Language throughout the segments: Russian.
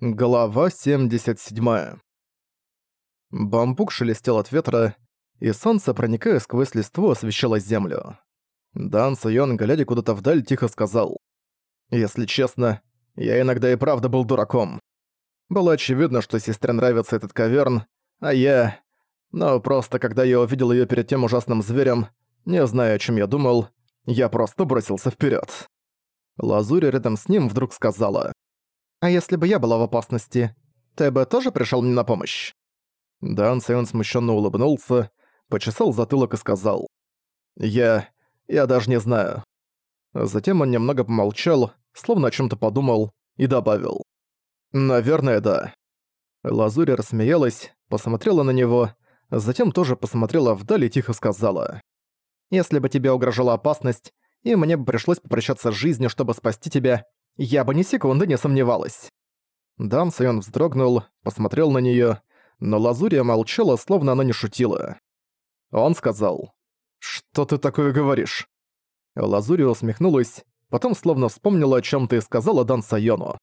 Глава 77. Бамбук шелестел от ветра, и солнце, проникая сквозь листву, освещало землю. Дан Сайон, глядя куда-то вдаль, тихо сказал. «Если честно, я иногда и правда был дураком. Было очевидно, что сестре нравится этот каверн, а я... Но просто когда я увидел её перед тем ужасным зверем, не зная, о чём я думал, я просто бросился вперёд. Лазурь рядом с ним вдруг сказала. А если бы я была в опасности, ты бы тоже пришел мне на помощь?» Дан Сайон смущенно улыбнулся, почесал затылок и сказал. «Я... я даже не знаю». Затем он немного помолчал, словно о чем то подумал, и добавил. «Наверное, да». Лазурь рассмеялась, посмотрела на него, затем тоже посмотрела вдаль и тихо сказала. «Если бы тебе угрожала опасность, и мне бы пришлось попрощаться с жизнью, чтобы спасти тебя, я бы ни секунды не сомневалась. Дан Сайон вздрогнул, посмотрел на неё, но Лазурия молчала, словно она не шутила. Он сказал, «Что ты такое говоришь?» Лазурия усмехнулась, потом словно вспомнила о чём-то и сказала Дан Сайону.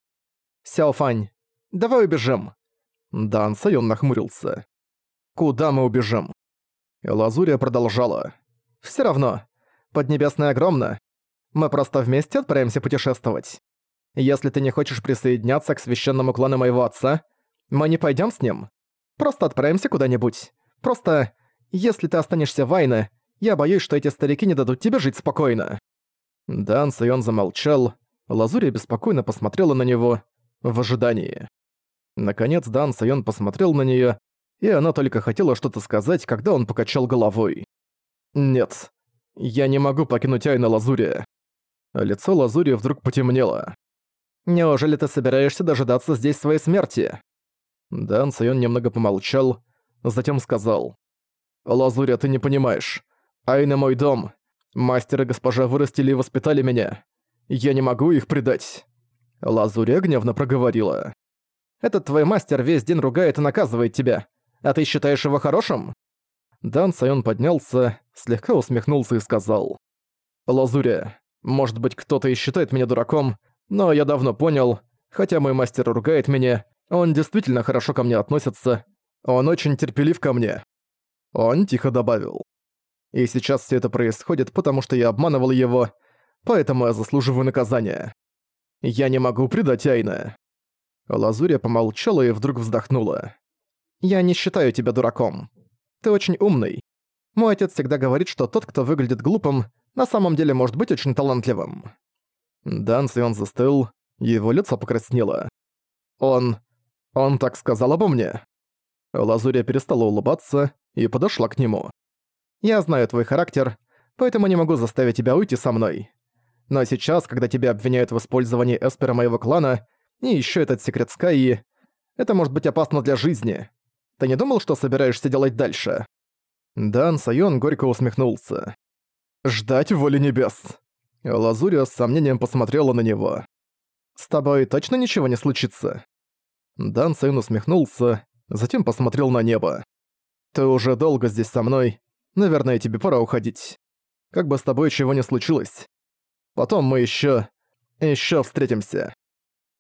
«Сяофань, давай убежим». Дан Сайон нахмурился. «Куда мы убежим?» Лазурия продолжала. «Всё равно. Поднебесная огромна. Мы просто вместе отправимся путешествовать. Если ты не хочешь присоединяться к священному клану моего отца, мы не пойдем с ним. Просто отправимся куда-нибудь. Просто, если ты останешься в Айне, я боюсь, что эти старики не дадут тебе жить спокойно». Дан Сайон замолчал, Лазурия беспокойно посмотрела на него в ожидании. Наконец Дан Сайон посмотрел на нее, и она только хотела что-то сказать, когда он покачал головой. «Нет, я не могу покинуть Айна Лазурия». Лицо Лазурия вдруг потемнело. Неужели ты собираешься дожидаться здесь своей смерти?» Дан Сайон немного помолчал, затем сказал. «Лазуря, ты не понимаешь. Айна мой дом. Мастер и госпожа вырастили и воспитали меня. Я не могу их предать». Лазуря гневно проговорила. «Этот твой мастер весь день ругает и наказывает тебя. А ты считаешь его хорошим?» Дан Сайон поднялся, слегка усмехнулся и сказал. «Лазуря, может быть, кто-то и считает меня дураком, но я давно понял, хотя мой мастер ругает меня, он действительно хорошо ко мне относится. Он очень терпелив ко мне. Он тихо добавил. И сейчас все это происходит, потому что я обманывал его, поэтому я заслуживаю наказания. Я не могу предать Айна. Лазуря помолчала и вдруг вздохнула. «Я не считаю тебя дураком. Ты очень умный. Мой отец всегда говорит, что тот, кто выглядит глупым, на самом деле может быть очень талантливым. Дан Сион застыл, его лицо покраснело. «Он... он так сказал обо мне?» Лазурия перестала улыбаться и подошла к нему. «Я знаю твой характер, поэтому не могу заставить тебя уйти со мной. Но сейчас, когда тебя обвиняют в использовании эспера моего клана, и еще этот секрет Скайи, это может быть опасно для жизни. Ты не думал, что собираешься делать дальше?» Дан Сайон горько усмехнулся. «Ждать воли небес!» Лазурия с сомнением посмотрела на него. «С тобой точно ничего не случится?» Дан Сайон усмехнулся, затем посмотрел на небо. «Ты уже долго здесь со мной. Наверное, тебе пора уходить. Как бы с тобой чего не случилось. Потом мы ещё... ещё встретимся».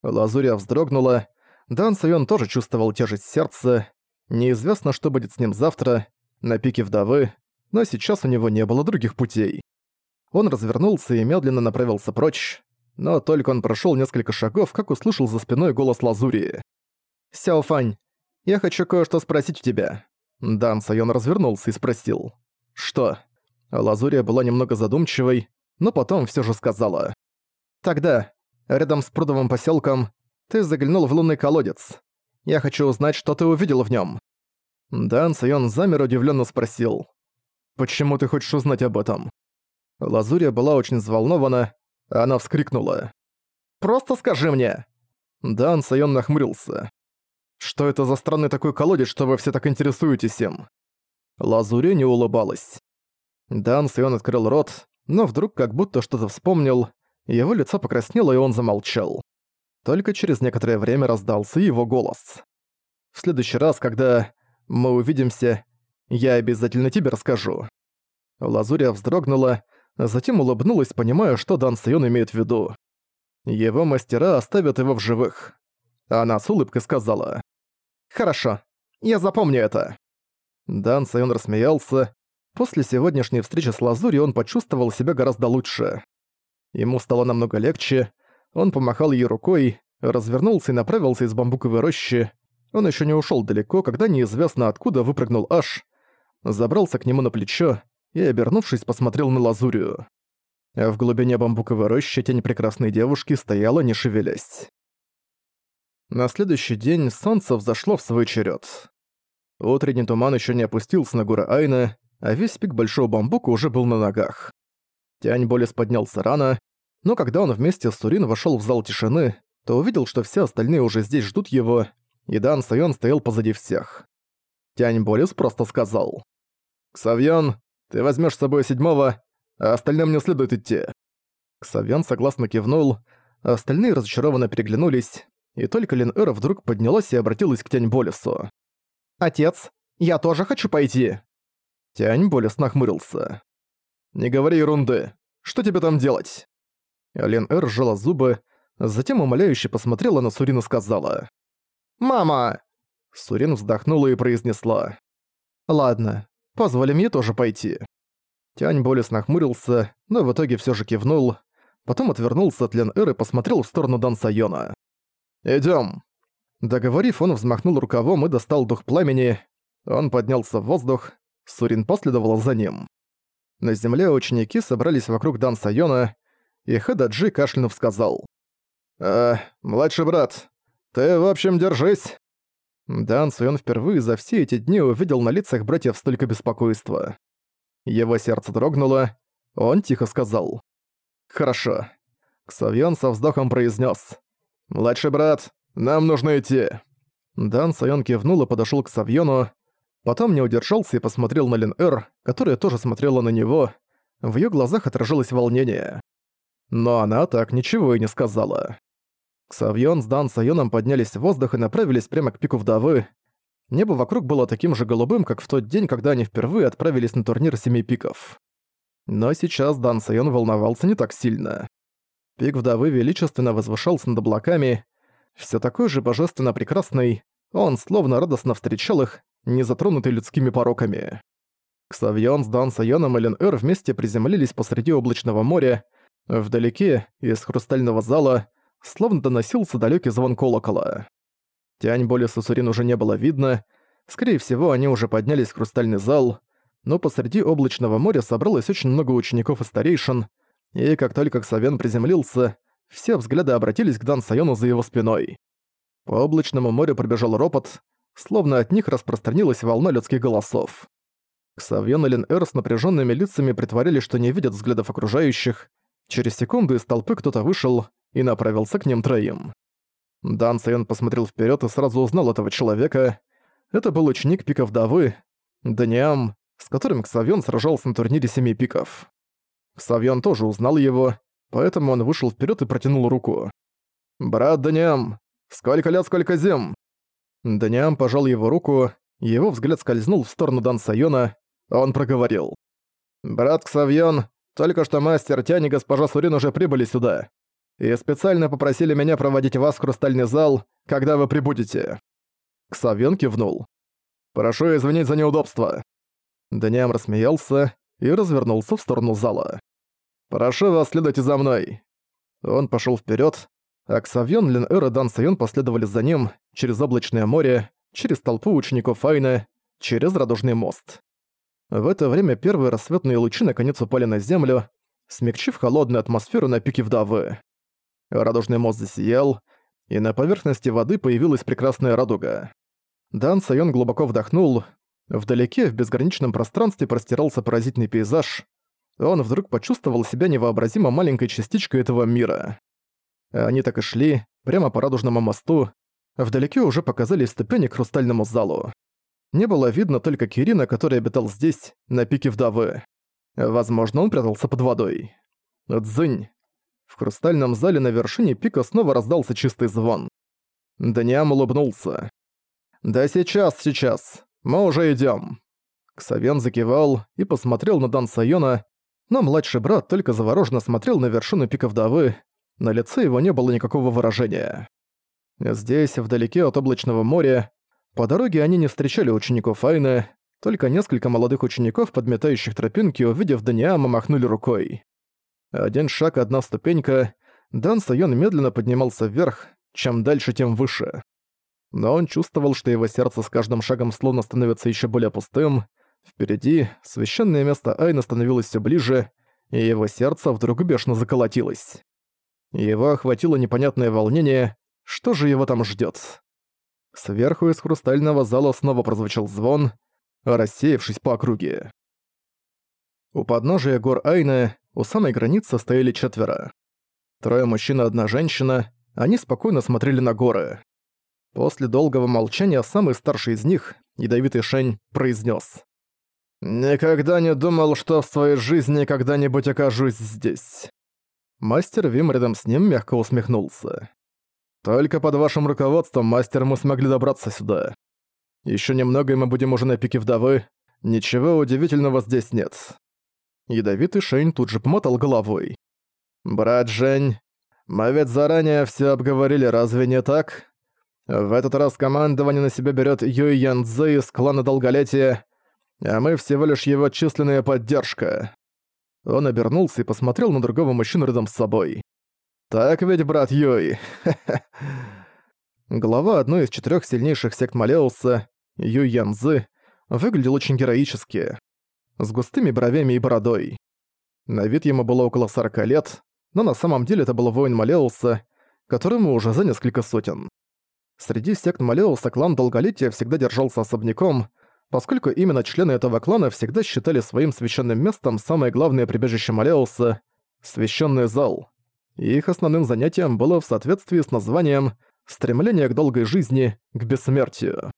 Лазурия вздрогнула. Дан Сайон тоже чувствовал тяжесть сердца. Неизвестно, что будет с ним завтра, на пике вдовы, но сейчас у него не было других путей. Он развернулся и медленно направился прочь, но только он прошёл несколько шагов, как услышал за спиной голос Лазурии. «Сяофань, я хочу кое-что спросить у тебя». Дан Сайон развернулся и спросил. «Что?» Лазурия была немного задумчивой, но потом всё же сказала. «Тогда, рядом с прудовым посёлком, ты заглянул в лунный колодец. Я хочу узнать, что ты увидел в нём». Дан Сайон замер удивлённо спросил. «Почему ты хочешь узнать об этом?» Лазурия была очень взволнована, она вскрикнула. «Просто скажи мне!» Дан Сайон нахмурился. «Что это за странный такой колодец, что вы все так интересуетесь им?» Лазурия не улыбалась. Дан Сайон открыл рот, но вдруг как будто что-то вспомнил, его лицо покраснело и он замолчал. Только через некоторое время раздался его голос. «В следующий раз, когда мы увидимся, я обязательно тебе расскажу». Лазурия вздрогнула, затем улыбнулась, понимая, что Дан Сайон имеет в виду. Его мастера оставят его в живых. Она с улыбкой сказала. «Хорошо, я запомню это». Дан Сайон рассмеялся. После сегодняшней встречи с Лазури он почувствовал себя гораздо лучше. Ему стало намного легче, он помахал ей рукой, развернулся и направился из бамбуковой рощи. Он еще не ушел далеко, когда неизвестно откуда выпрыгнул Аш, забрался к нему на плечо и, обернувшись, посмотрел на Лазурию. А в глубине бамбуковой рощи тень прекрасной девушки стояла, не шевелясь. На следующий день солнце взошло в свой черед. Утренний туман еще не опустился на горы Айна, а весь пик большого бамбука уже был на ногах. Тянь Болес поднялся рано, но когда он вместе с Сурин вошел в зал тишины, то увидел, что все остальные уже здесь ждут его, и Дан Сайон стоял позади всех. Тянь Болес просто сказал. «Ксавьон, ты возьмешь с собой седьмого, а остальным не следует идти». Ксавьон согласно кивнул, а остальные разочарованно переглянулись, и только Лин Эра вдруг поднялась и обратилась к Тянь Болесу. «Отец, я тоже хочу пойти!» Тянь Болес нахмурился. «Не говори ерунды. Что тебе там делать?» Лин Эр сжала зубы, затем умоляюще посмотрела на Сурин и сказала. «Мама!» Сурин вздохнула и произнесла. «Ладно, позволь мне тоже пойти». Тянь Болес нахмурился, но в итоге все же кивнул, потом отвернулся от Лен Эр и посмотрел в сторону Дан Сайона. «Идём». Договорив, он взмахнул рукавом и достал дух пламени. Он поднялся в воздух, Сурин последовал за ним. На земле ученики собрались вокруг Дан Сайона, и Хададжи кашлянув сказал. «Э, младший брат, ты, в общем, держись». Дан Сайон впервые за все эти дни увидел на лицах братьев столько беспокойства. Его сердце дрогнуло, он тихо сказал. «Хорошо». Ксавьон со вздохом произнес: «Младший брат, нам нужно идти». Дан Сайон кивнул и подошёл к Савьону, потом не удержался и посмотрел на Лин Эр, которая тоже смотрела на него. В её глазах отражалось волнение. Но она так ничего и не сказала. Ксавьон с Дан Сайоном поднялись в воздух и направились прямо к пику вдовы. Небо вокруг было таким же голубым, как в тот день, когда они впервые отправились на турнир Семи Пиков. Но сейчас Дан Сайон волновался не так сильно. Пик вдовы величественно возвышался над облаками, все такой же божественно прекрасный, он словно радостно встречал их, не затронутый людскими пороками. Ксавьон с Дан Сайоном и Лен Эр вместе приземлились посреди облачного моря, вдалеке, из хрустального зала, словно доносился далекий звон колокола. Тянь боли Сусурин уже не было видно, скорее всего, они уже поднялись в хрустальный зал, но посреди облачного моря собралось очень много учеников и старейшин, и как только Ксавен приземлился, все взгляды обратились к Дан Сайону за его спиной. По облачному морю пробежал ропот, словно от них распространилась волна людских голосов. Ксавьон и Лин Эр с напряженными лицами притворились, что не видят взглядов окружающих. Через секунду из толпы кто-то вышел и направился к ним троим. Дан Сайон посмотрел вперед и сразу узнал этого человека. Это был ученик Пика Вдовы, Даниам, с которым Ксавьон сражался на турнире Семи Пиков. Ксавьон тоже узнал его, поэтому он вышел вперед и протянул руку. «Брат Даниам, сколько лет, сколько зим?» Даниам пожал его руку, его взгляд скользнул в сторону Дан Сайона, он проговорил. «Брат Ксавьон, только что мастер Тянь и госпожа Сурин уже прибыли сюда и специально попросили меня проводить вас в хрустальный зал, когда вы прибудете». Ксавьон кивнул. «Прошу извинить за неудобство». Даниам рассмеялся и развернулся в сторону зала. «Прошу вас, следуйте за мной». Он пошел вперед, а Ксавьон, Лин-Эр и Дан Сайон последовали за ним через облачное море, через толпу учеников Айна, через Радужный мост. В это время первые рассветные лучи наконец упали на землю, смягчив холодную атмосферу на пике вдовы. Радужный мост засиял, и на поверхности воды появилась прекрасная радуга. Дан Сайон глубоко вдохнул. Вдалеке, в безграничном пространстве простирался поразительный пейзаж. Он вдруг почувствовал себя невообразимо маленькой частичкой этого мира. Они так и шли, прямо по радужному мосту. Вдалеке уже показались ступени к хрустальному залу. Не было видно только Кирина, который обитал здесь, на пике вдовы. Возможно, он прятался под водой. Дзынь. В хрустальном зале на вершине пика снова раздался чистый звон. Даниам улыбнулся. «Да сейчас, сейчас. Мы уже идём». Ксавен закивал и посмотрел на Дан Сайона, но младший брат только завороженно смотрел на вершину пика вдовы, на лице его не было никакого выражения. Здесь, вдалеке от облачного моря, по дороге они не встречали учеников Айны, только несколько молодых учеников, подметающих тропинки, увидев Даниама, махнули рукой. Один шаг, одна ступенька, Дан Сайон медленно поднимался вверх, чем дальше, тем выше. Но он чувствовал, что его сердце с каждым шагом словно становится еще более пустым. Впереди священное место Айна становилось все ближе, и его сердце вдруг бешено заколотилось. Его охватило непонятное волнение, что же его там ждет? Сверху из хрустального зала снова прозвучал звон, рассеявшись по округе. У подножия гор Айна у самой границы стояли четверо. Трое мужчин и одна женщина, они спокойно смотрели на горы. После долгого молчания самый старший из них, ядовитый Шень, произнес: «Никогда не думал, что в своей жизни когда-нибудь окажусь здесь». Мастер Вим рядом с ним мягко усмехнулся. «Только под вашим руководством, мастер, мы смогли добраться сюда. Еще немного, и мы будем уже на пике вдовы. Ничего удивительного здесь нет». Ядовитый Шень тут же помотал головой. «Брат Жень, мы ведь заранее все обговорили, разве не так? В этот раз командование на себя берет Юй Ян Цзы из клана Долголетия, а мы всего лишь его численная поддержка». Он обернулся и посмотрел на другого мужчину рядом с собой. «Так ведь, брат Юй?» Глава одной из четырех сильнейших сект Малеуса, Юй Янзы, выглядел очень героически, с густыми бровями и бородой. На вид ему было около 40 лет, но на самом деле это был воин Малеуса, которому уже за несколько сотен. Среди сект Малеуса клан Долголетия всегда держался особняком, поскольку именно члены этого клана всегда считали своим священным местом самое главное прибежище Малеуса — священный зал. И их основным занятием было в соответствии с названием «стремление к долгой жизни, к бессмертию».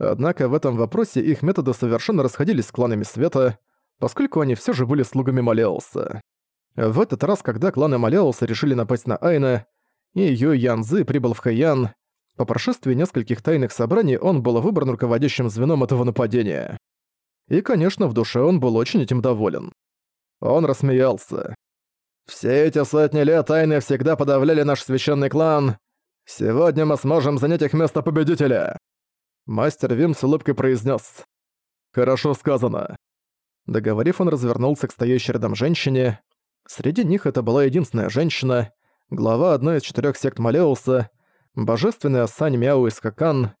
Однако в этом вопросе их методы совершенно расходились с кланами Света, поскольку они все же были слугами Малеуса. В этот раз, когда кланы Малеуса решили напасть на Айна, и Ю Янзы прибыл в Хэйян, по прошествии нескольких тайных собраний он был выбран руководящим звеном этого нападения. И, конечно, в душе он был очень этим доволен. Он рассмеялся. «Все эти сотни лет тайны всегда подавляли наш священный клан. Сегодня мы сможем занять их место победителя!» Мастер Вим с улыбкой произнес: «Хорошо сказано». Договорив, он развернулся к стоящей рядом женщине. Среди них это была единственная женщина, глава одной из четырех сект Малеуса, божественная Сань Мяу из Хакан.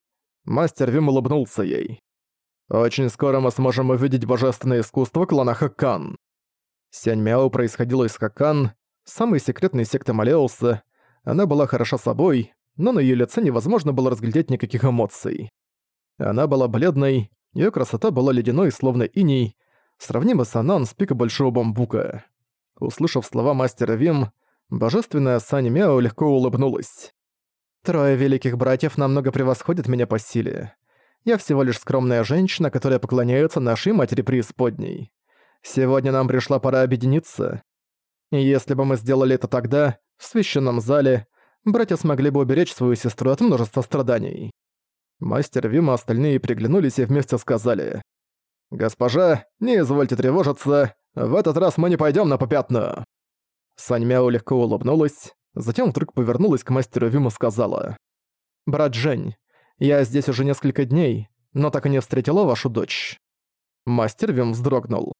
Мастер Вим улыбнулся ей. «Очень скоро мы сможем увидеть божественное искусство клана Хакан». Сянь Мяу происходила из Хакан, самой секретной секты Малеуса. Она была хороша собой, но на её лице невозможно было разглядеть никаких эмоций. Она была бледной, её красота была ледяной, словно иней, сравнима с Анан с пика Большого Бамбука. Услышав слова мастера Вим, божественная Сань Мяо легко улыбнулась. «Трое великих братьев намного превосходят меня по силе. Я всего лишь скромная женщина, которая поклоняется нашей матери преисподней. Сегодня нам пришла пора объединиться. И если бы мы сделали это тогда, в священном зале, братья смогли бы уберечь свою сестру от множества страданий. Мастер Вим и остальные приглянулись и вместе сказали. «Госпожа, не извольте тревожиться, в этот раз мы не пойдем на попятную». Сань Мяо легко улыбнулась, затем вдруг повернулась к мастеру Вим и сказала. «Брат Жень, я здесь уже несколько дней, но так и не встретила вашу дочь». Мастер Вим вздрогнул.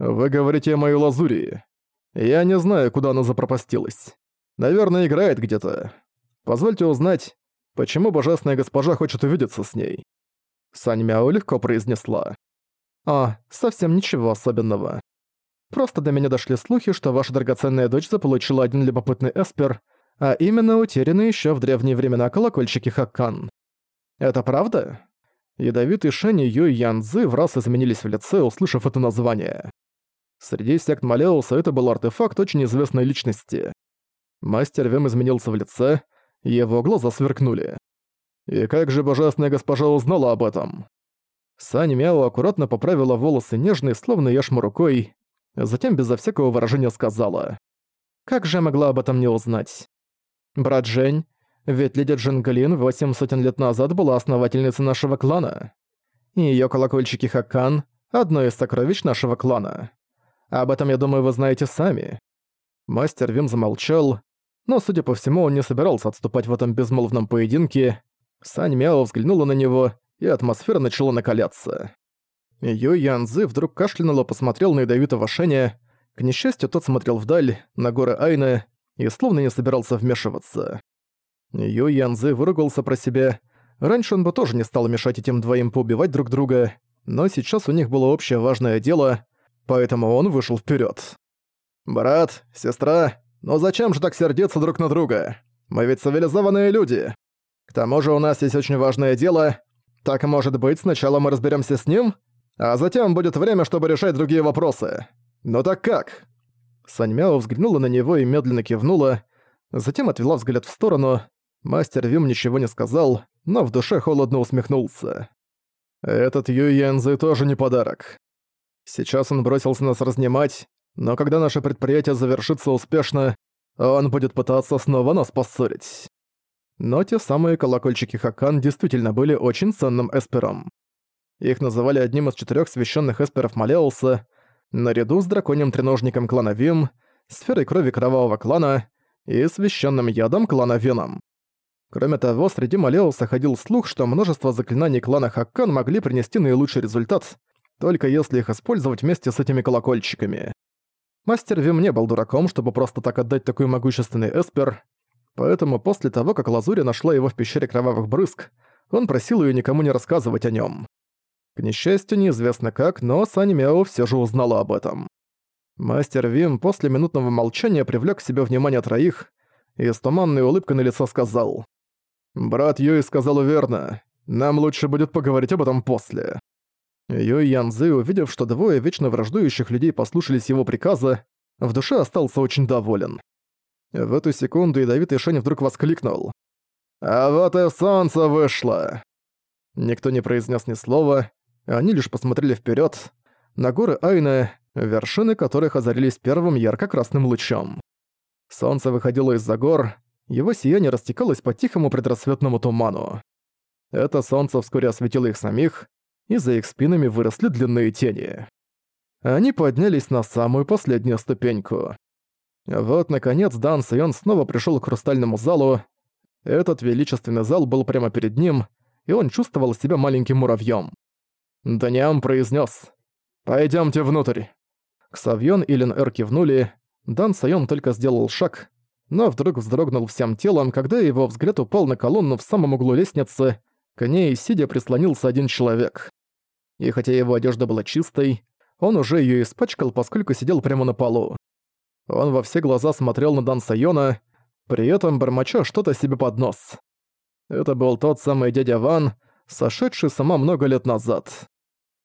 «Вы говорите о моей лазури. Я не знаю, куда она запропастилась. Наверное, играет где-то. Позвольте узнать, Почему божественная госпожа хочет увидеться с ней? Сань Мяо легко произнесла. «А, совсем ничего особенного. Просто до меня дошли слухи, что ваша драгоценная дочь заполучила один любопытный эспер, а именно утерянный еще в древние времена колокольчики Хаккан. Это правда?» Ядовитый Шэнь и Юй Янзы в раз изменились в лице, услышав это название. Среди сект Малеуса это был артефакт очень известной личности. Мастер Вем изменился в лице, его глаза сверкнули. «И как же божественная госпожа узнала об этом?» Сань Мяо аккуратно поправила волосы нежной, словно яшму рукой, затем безо всякого выражения сказала. «Как же я могла об этом не узнать?» «Брат Жень, ведь леди Джингалин восемь сотен лет назад была основательницей нашего клана. И её колокольчики Хакан — одно из сокровищ нашего клана. Об этом, я думаю, вы знаете сами». Мастер Вим замолчал, но, судя по всему, он не собирался отступать в этом безмолвном поединке. Сань Мяо взглянула на него, и атмосфера начала накаляться. Юй Янзы вдруг кашлянул и посмотрел на ядовитого Шеня. К несчастью, тот смотрел вдаль, на горы Айны, и словно не собирался вмешиваться. Юй Янзы выругался про себя. Раньше он бы тоже не стал мешать этим двоим поубивать друг друга, но сейчас у них было общее важное дело, поэтому он вышел вперед. «Брат, сестра, но зачем же так сердиться друг на друга? Мы ведь цивилизованные люди. К тому же у нас есть очень важное дело. Так, может быть, сначала мы разберемся с ним, а затем будет время, чтобы решать другие вопросы. Ну так как?» Саньмяо взглянула на него и медленно кивнула, затем отвела взгляд в сторону. Мастер Вим ничего не сказал, но в душе холодно усмехнулся. «Этот Юй Янзы тоже не подарок. Сейчас он бросился нас разнимать, но когда наше предприятие завершится успешно, он будет пытаться снова нас поссорить. Но те самые колокольчики Хакан действительно были очень ценным эспером. Их называли одним из четырех священных эсперов Малеуса, наряду с драконьим треножником клана Вим, сферой крови кровавого клана и священным ядом клана Веном. Кроме того, среди Малеуса ходил слух, что множество заклинаний клана Хаккан могли принести наилучший результат, только если их использовать вместе с этими колокольчиками. Мастер Вим не был дураком, чтобы просто так отдать такой могущественный эспер, поэтому после того, как Лазури нашла его в пещере кровавых брызг, он просил ее никому не рассказывать о нем. К несчастью, неизвестно как, но Сань Мяо всё же узнала об этом. Мастер Вим после минутного молчания привлёк к себе внимание троих и с туманной улыбкой на лицо сказал. «Брат Юй сказал верно. Нам лучше будет поговорить об этом после». Юй Янзы, увидев, что двое вечно враждующих людей послушались его приказа, в душе остался очень доволен. В эту секунду ядовитый Шень вдруг воскликнул. «А вот и солнце вышло!» Никто не произнес ни слова, они лишь посмотрели вперед на горы Айна, вершины которых озарились первым ярко-красным лучом. Солнце выходило из-за гор, его сияние растекалось по тихому предрассветному туману. Это солнце вскоре осветило их самих, и за их спинами выросли длинные тени. Они поднялись на самую последнюю ступеньку. Вот, наконец, Дан Сайон снова пришел к хрустальному залу. Этот величественный зал был прямо перед ним, и он чувствовал себя маленьким муравьем. Даниам произнес: «Пойдёмте внутрь». Ксавьон и Лин Эр кивнули, Дан Сайон только сделал шаг, но вдруг вздрогнул всем телом, когда его взгляд упал на колонну в самом углу лестницы, к ней сидя прислонился один человек и хотя его одежда была чистой, он уже её испачкал, поскольку сидел прямо на полу. Он во все глаза смотрел на Дан Сайона, при этом бормоча что-то себе под нос. Это был тот самый дядя Ван, сошедший сама много лет назад.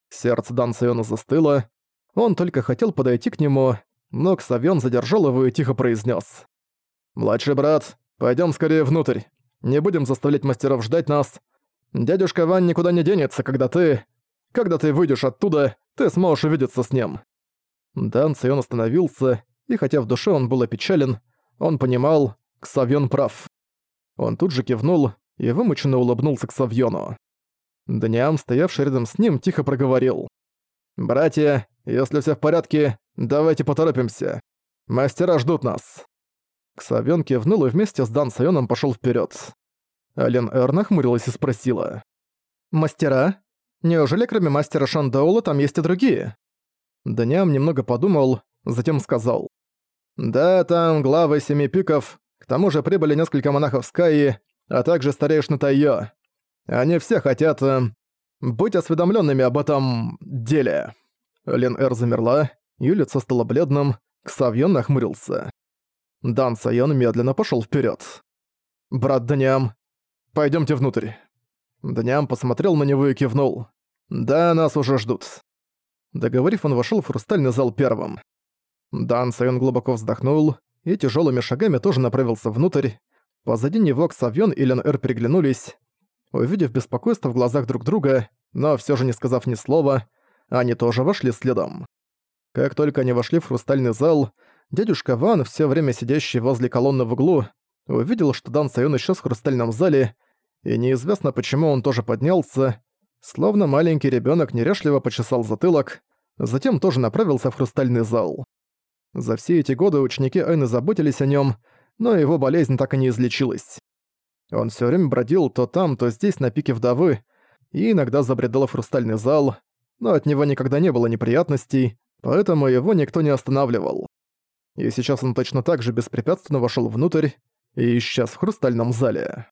Сердце Дан Сайона застыло, он только хотел подойти к нему, но Ксавьон задержал его и тихо произнес: «Младший брат, пойдем скорее внутрь. Не будем заставлять мастеров ждать нас. Дядюшка Ван никуда не денется, когда ты...» Когда ты выйдешь оттуда, ты сможешь увидеться с ним». Дан Сайон остановился, и хотя в душе он был опечален, он понимал, Ксавьон прав. Он тут же кивнул и вымученно улыбнулся к Савьону. Даниам, стоявший рядом с ним, тихо проговорил. «Братья, если все в порядке, давайте поторопимся. Мастера ждут нас». Ксавьон кивнул и вместе с Дан Сайоном пошёл вперёд. Ален Эр нахмурилась и спросила. «Мастера, Неужели кроме мастера Шандоула там есть и другие?» Даниам немного подумал, затем сказал. «Да, там главы Семи Пиков, к тому же прибыли несколько монахов Скайи, а также старейшина Тайо. Они все хотят... Э, быть осведомленными об этом... деле». Лен Эр замерла, её лицо стало бледным, Ксавьон нахмурился. Дан Сайон медленно пошёл вперёд. «Брат Даниам, пойдёмте внутрь». Даниам посмотрел на него и кивнул. «Да, нас уже ждут». Договорив, он вошёл в хрустальный зал первым. Дан Сайон глубоко вздохнул и тяжёлыми шагами тоже направился внутрь. Позади него Ксавьон и Лен Эр переглянулись. Увидев беспокойство в глазах друг друга, но всё же не сказав ни слова, они тоже вошли следом. Как только они вошли в хрустальный зал, дядюшка Ван, всё время сидящий возле колонны в углу, увидел, что Дан Сайон исчез в хрустальном зале, и неизвестно почему он тоже поднялся, Словно маленький ребенок нерешливо почесал затылок, затем тоже направился в хрустальный зал. За все эти годы ученики Айны заботились о нем, но его болезнь так и не излечилась. Он все время бродил то там, то здесь на пике вдовы, и иногда забредал в хрустальный зал, но от него никогда не было неприятностей, поэтому его никто не останавливал. И сейчас он точно так же беспрепятственно вошел внутрь и исчез в хрустальном зале.